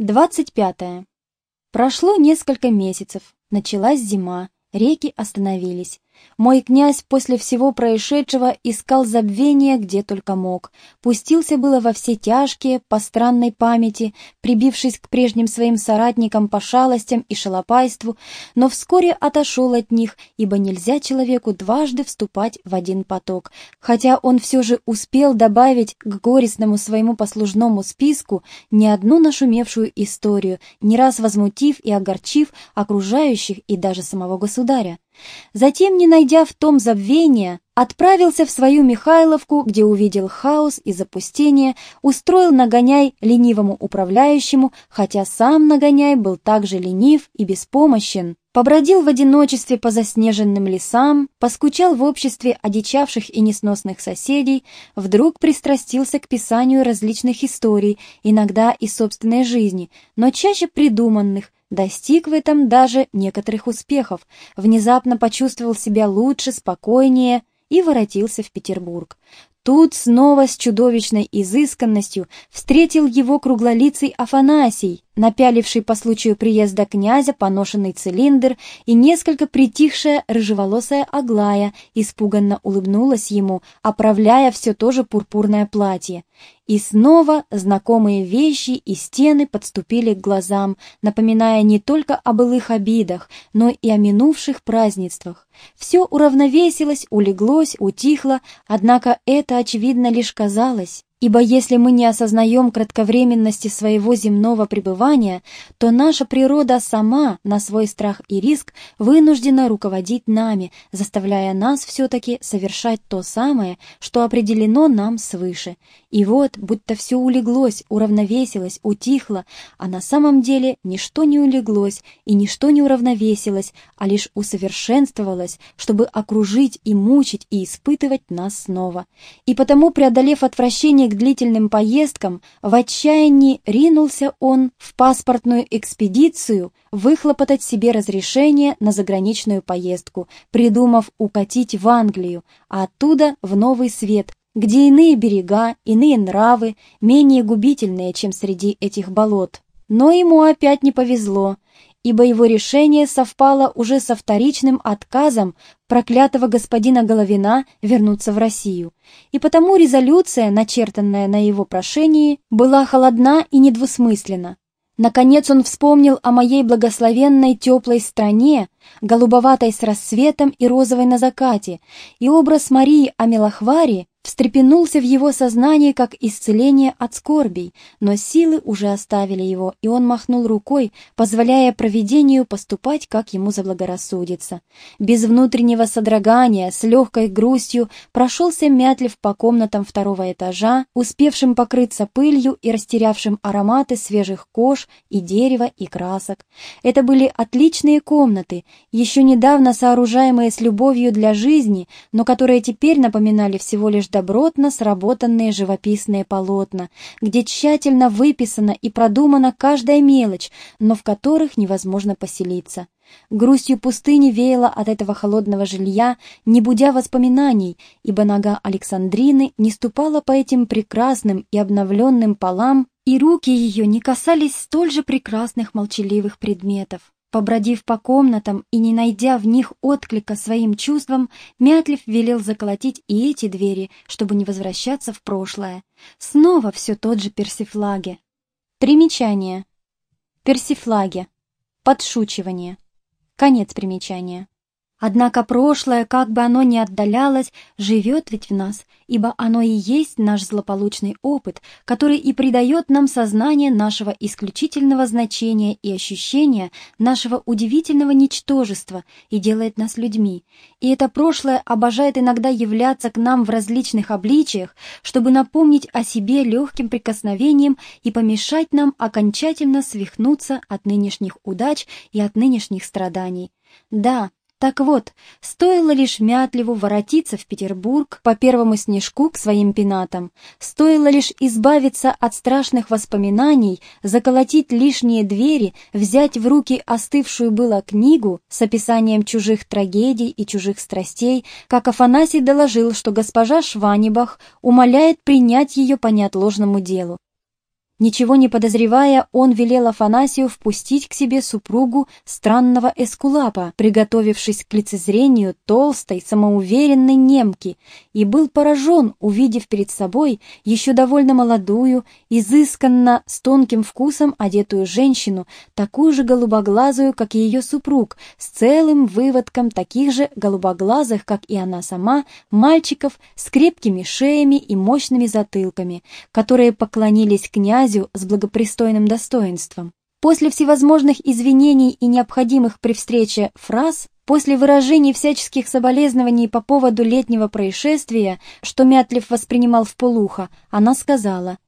25. Прошло несколько месяцев, началась зима, реки остановились. Мой князь после всего происшедшего искал забвения где только мог. Пустился было во все тяжкие, по странной памяти, прибившись к прежним своим соратникам по шалостям и шалопайству, но вскоре отошел от них, ибо нельзя человеку дважды вступать в один поток. Хотя он все же успел добавить к горестному своему послужному списку не одну нашумевшую историю, не раз возмутив и огорчив окружающих и даже самого государя. Затем, не найдя в том забвения, отправился в свою Михайловку, где увидел хаос и запустение, устроил нагоняй ленивому управляющему, хотя сам нагоняй был также ленив и беспомощен. Побродил в одиночестве по заснеженным лесам, поскучал в обществе одичавших и несносных соседей, вдруг пристрастился к писанию различных историй, иногда из собственной жизни, но чаще придуманных, Достиг в этом даже некоторых успехов, внезапно почувствовал себя лучше, спокойнее и воротился в Петербург. Тут снова с чудовищной изысканностью встретил его круглолицый Афанасий, напяливший по случаю приезда князя поношенный цилиндр, и несколько притихшая рыжеволосая Аглая испуганно улыбнулась ему, оправляя все то же пурпурное платье. И снова знакомые вещи и стены подступили к глазам, напоминая не только о былых обидах, но и о минувших празднествах. Все уравновесилось, улеглось, утихло, однако это, очевидно, лишь казалось. Ибо если мы не осознаем кратковременности своего земного пребывания, то наша природа сама на свой страх и риск вынуждена руководить нами, заставляя нас все-таки совершать то самое, что определено нам свыше. И вот, будто все улеглось, уравновесилось, утихло, а на самом деле ничто не улеглось и ничто не уравновесилось, а лишь усовершенствовалось, чтобы окружить и мучить и испытывать нас снова. И потому, преодолев отвращение к длительным поездкам, в отчаянии ринулся он в паспортную экспедицию выхлопотать себе разрешение на заграничную поездку, придумав укатить в Англию, а оттуда в Новый Свет, где иные берега, иные нравы, менее губительные, чем среди этих болот. Но ему опять не повезло, ибо его решение совпало уже со вторичным отказом проклятого господина Головина вернуться в Россию, и потому резолюция, начертанная на его прошении, была холодна и недвусмысленна. Наконец он вспомнил о моей благословенной теплой стране, голубоватой с рассветом и розовой на закате, и образ Марии Амелахвари встрепенулся в его сознании как исцеление от скорбей, но силы уже оставили его, и он махнул рукой, позволяя провидению поступать, как ему заблагорассудится. Без внутреннего содрогания, с легкой грустью, прошелся Мятлев по комнатам второго этажа, успевшим покрыться пылью и растерявшим ароматы свежих кож и дерева и красок. Это были отличные комнаты, еще недавно сооружаемые с любовью для жизни, но которые теперь напоминали всего лишь добротно сработанные живописные полотна, где тщательно выписана и продумана каждая мелочь, но в которых невозможно поселиться. Грустью пустыни веяло от этого холодного жилья, не будя воспоминаний, ибо нога Александрины не ступала по этим прекрасным и обновленным полам, и руки ее не касались столь же прекрасных молчаливых предметов. Побродив по комнатам и не найдя в них отклика своим чувствам, Мятлив велел заколотить и эти двери, чтобы не возвращаться в прошлое. Снова все тот же персифлаге. Примечание. Персифлаге. Подшучивание. Конец примечания. Однако прошлое, как бы оно ни отдалялось, живет ведь в нас, ибо оно и есть наш злополучный опыт, который и придает нам сознание нашего исключительного значения и ощущения нашего удивительного ничтожества и делает нас людьми. И это прошлое обожает иногда являться к нам в различных обличиях, чтобы напомнить о себе легким прикосновением и помешать нам окончательно свихнуться от нынешних удач и от нынешних страданий. Да, так вот, стоило лишь Мятлеву воротиться в Петербург по первому снежку к своим пенатам, стоило лишь избавиться от страшных воспоминаний, заколотить лишние двери, взять в руки остывшую было книгу с описанием чужих трагедий и чужих страстей, как Афанасий доложил, что госпожа Шванибах умоляет принять ее по неотложному делу. Ничего не подозревая, он велел Афанасию впустить к себе супругу странного эскулапа, приготовившись к лицезрению толстой, самоуверенной немки, и был поражен, увидев перед собой еще довольно молодую, изысканно, с тонким вкусом одетую женщину, такую же голубоглазую, как и ее супруг, с целым выводком таких же голубоглазых, как и она сама, мальчиков с крепкими шеями и мощными затылками, которые поклонились князю, князю с благопристойным достоинством. После всевозможных извинений и необходимых при встрече фраз, после выражений всяческих соболезнований по поводу летнего происшествия, что Мятлев воспринимал в полухо, она сказала,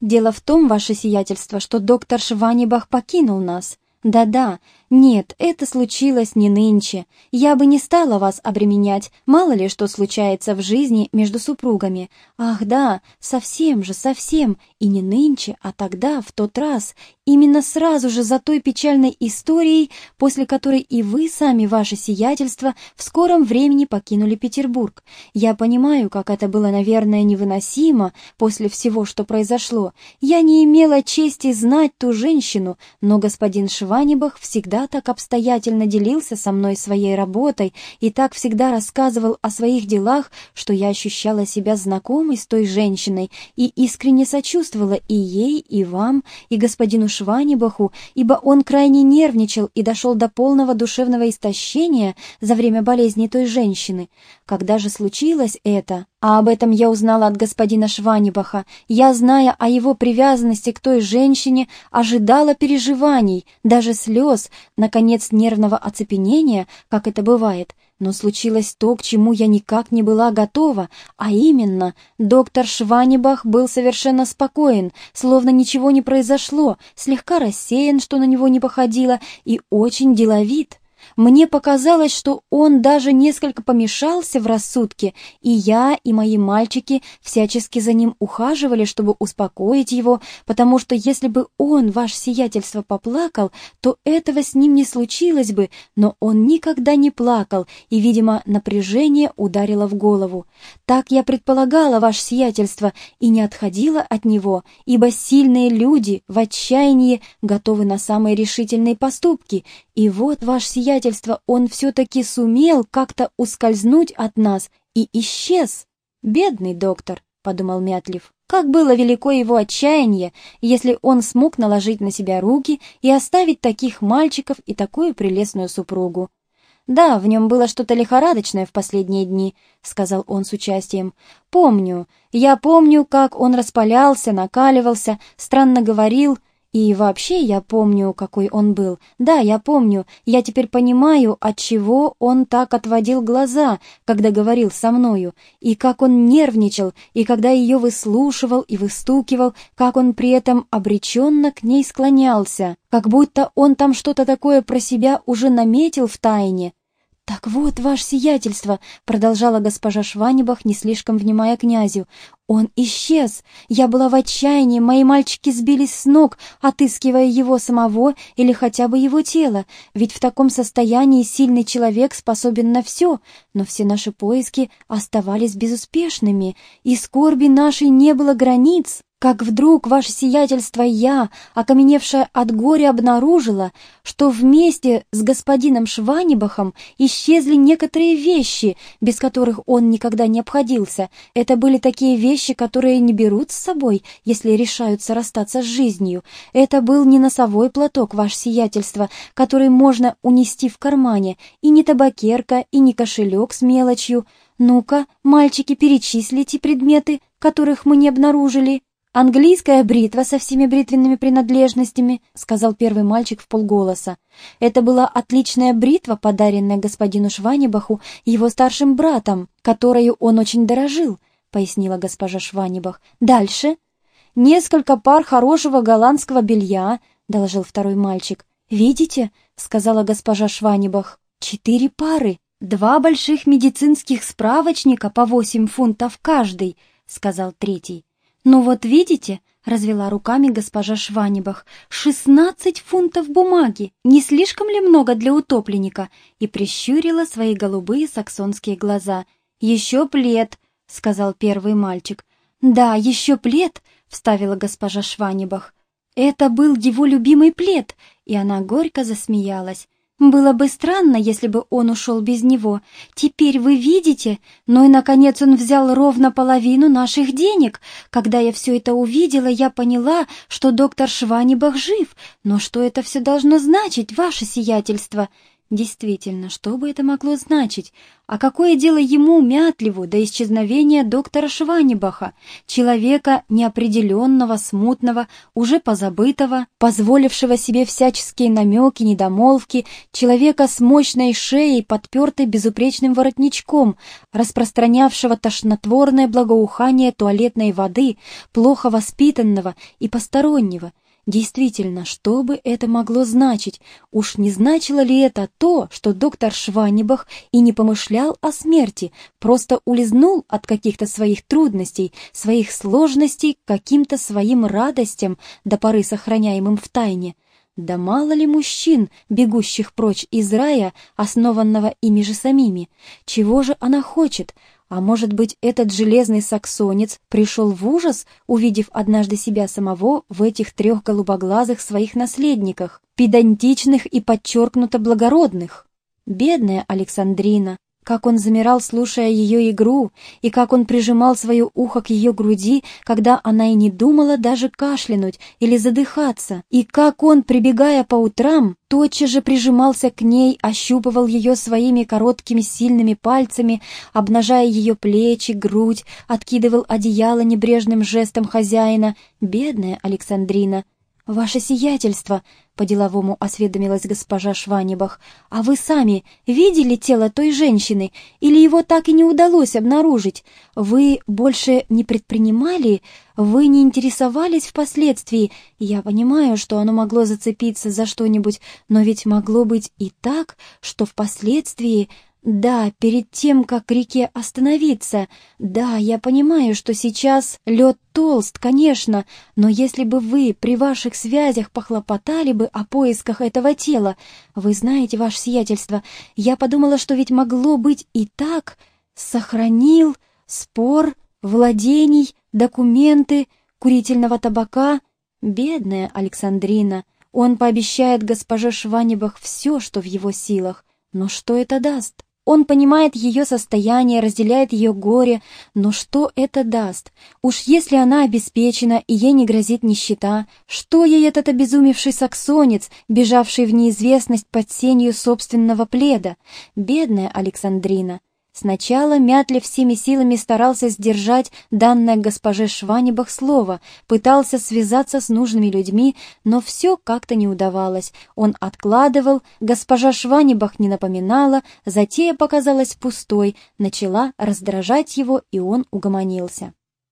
«Дело в том, ваше сиятельство, что доктор Шванибах покинул нас. Да-да, «Нет, это случилось не нынче. Я бы не стала вас обременять, мало ли что случается в жизни между супругами. Ах да, совсем же, совсем, и не нынче, а тогда, в тот раз, именно сразу же за той печальной историей, после которой и вы сами, ваше сиятельство, в скором времени покинули Петербург. Я понимаю, как это было, наверное, невыносимо после всего, что произошло. Я не имела чести знать ту женщину, но господин Шванибах всегда всегда так обстоятельно делился со мной своей работой и так всегда рассказывал о своих делах, что я ощущала себя знакомой с той женщиной и искренне сочувствовала и ей, и вам, и господину Шванибаху, ибо он крайне нервничал и дошел до полного душевного истощения за время болезни той женщины. Когда же случилось это, а об этом я узнала от господина Шванибаха. Я, зная о его привязанности к той женщине, ожидала переживаний, даже слез, наконец, нервного оцепенения, как это бывает. Но случилось то, к чему я никак не была готова, а именно, доктор Шванибах был совершенно спокоен, словно ничего не произошло, слегка рассеян, что на него не походило, и очень деловит. Мне показалось, что он даже несколько помешался в рассудке, и я, и мои мальчики всячески за ним ухаживали, чтобы успокоить его, потому что если бы он, ваше сиятельство, поплакал, то этого с ним не случилось бы, но он никогда не плакал, и, видимо, напряжение ударило в голову. Так я предполагала, ваше сиятельство, и не отходила от него, ибо сильные люди в отчаянии готовы на самые решительные поступки, и вот, ваше сиятельство, он все-таки сумел как-то ускользнуть от нас и исчез. Бедный доктор, — подумал Мятлив. Как было велико его отчаяние, если он смог наложить на себя руки и оставить таких мальчиков и такую прелестную супругу. «Да, в нем было что-то лихорадочное в последние дни», — сказал он с участием. «Помню. Я помню, как он распалялся, накаливался, странно говорил, и вообще я помню, какой он был. Да, я помню. Я теперь понимаю, от чего он так отводил глаза, когда говорил со мною, и как он нервничал, и когда ее выслушивал и выстукивал, как он при этом обреченно к ней склонялся, как будто он там что-то такое про себя уже наметил в тайне, «Так вот, ваше сиятельство», — продолжала госпожа Шванибах, не слишком внимая князю, — «он исчез. Я была в отчаянии, мои мальчики сбились с ног, отыскивая его самого или хотя бы его тело, ведь в таком состоянии сильный человек способен на все, но все наши поиски оставались безуспешными, и скорби нашей не было границ». Как вдруг, ваше сиятельство, я, окаменевшая от горя, обнаружила, что вместе с господином Шванибахом исчезли некоторые вещи, без которых он никогда не обходился. Это были такие вещи, которые не берут с собой, если решаются расстаться с жизнью. Это был не носовой платок, ваше сиятельство, который можно унести в кармане, и не табакерка, и не кошелек с мелочью. Ну-ка, мальчики, перечислите предметы, которых мы не обнаружили. «Английская бритва со всеми бритвенными принадлежностями», — сказал первый мальчик в полголоса. «Это была отличная бритва, подаренная господину Шванибаху его старшим братом, которой он очень дорожил», — пояснила госпожа Шванибах. «Дальше?» «Несколько пар хорошего голландского белья», — доложил второй мальчик. «Видите?» — сказала госпожа Шванибах. «Четыре пары, два больших медицинских справочника по восемь фунтов каждый», — сказал третий. «Ну вот видите», — развела руками госпожа Шванибах, «шестнадцать фунтов бумаги! Не слишком ли много для утопленника?» и прищурила свои голубые саксонские глаза. «Еще плед», — сказал первый мальчик. «Да, еще плед», — вставила госпожа Шванибах. Это был его любимый плед, и она горько засмеялась. Было бы странно, если бы он ушел без него. Теперь вы видите, ну и, наконец, он взял ровно половину наших денег. Когда я все это увидела, я поняла, что доктор Шванибах жив. Но что это все должно значить, ваше сиятельство?» Действительно, что бы это могло значить? А какое дело ему, Мятливу, до исчезновения доктора Шванибаха, человека неопределенного, смутного, уже позабытого, позволившего себе всяческие намеки, недомолвки, человека с мощной шеей, подпертой безупречным воротничком, распространявшего тошнотворное благоухание туалетной воды, плохо воспитанного и постороннего, Действительно, что бы это могло значить? Уж не значило ли это то, что доктор Шванибах и не помышлял о смерти, просто улизнул от каких-то своих трудностей, своих сложностей к каким-то своим радостям, до поры сохраняемым в тайне? Да мало ли мужчин, бегущих прочь из рая, основанного ими же самими? Чего же она хочет? А может быть, этот железный саксонец пришел в ужас, увидев однажды себя самого в этих трех голубоглазых своих наследниках, педантичных и подчеркнуто благородных? Бедная Александрина, как он замирал, слушая ее игру, и как он прижимал свое ухо к ее груди, когда она и не думала даже кашлянуть или задыхаться, и как он, прибегая по утрам, тотчас же прижимался к ней, ощупывал ее своими короткими сильными пальцами, обнажая ее плечи, грудь, откидывал одеяло небрежным жестом хозяина. Бедная Александрина! «Ваше сиятельство!» — по-деловому осведомилась госпожа Шванебах. «А вы сами видели тело той женщины? Или его так и не удалось обнаружить? Вы больше не предпринимали? Вы не интересовались впоследствии? Я понимаю, что оно могло зацепиться за что-нибудь, но ведь могло быть и так, что впоследствии да, перед тем, как реке остановиться. Да, я понимаю, что сейчас лед толст, конечно, но если бы вы при ваших связях похлопотали бы о поисках этого тела, вы знаете, ваше сиятельство, я подумала, что ведь могло быть и так. Сохранил спор, владений, документы, курительного табака. Бедная Александрина, он пообещает госпоже Шванебах все, что в его силах. Но что это даст? Он понимает ее состояние, разделяет ее горе, но что это даст? Уж если она обеспечена и ей не грозит нищета, что ей этот обезумевший саксонец, бежавший в неизвестность под сенью собственного пледа? Бедная Александрина! Сначала Мятлев всеми силами старался сдержать данное госпоже Шванебах слово, пытался связаться с нужными людьми, но все как-то не удавалось. Он откладывал, госпожа Шванебах не напоминала, затея показалась пустой, начала раздражать его, и он угомонился.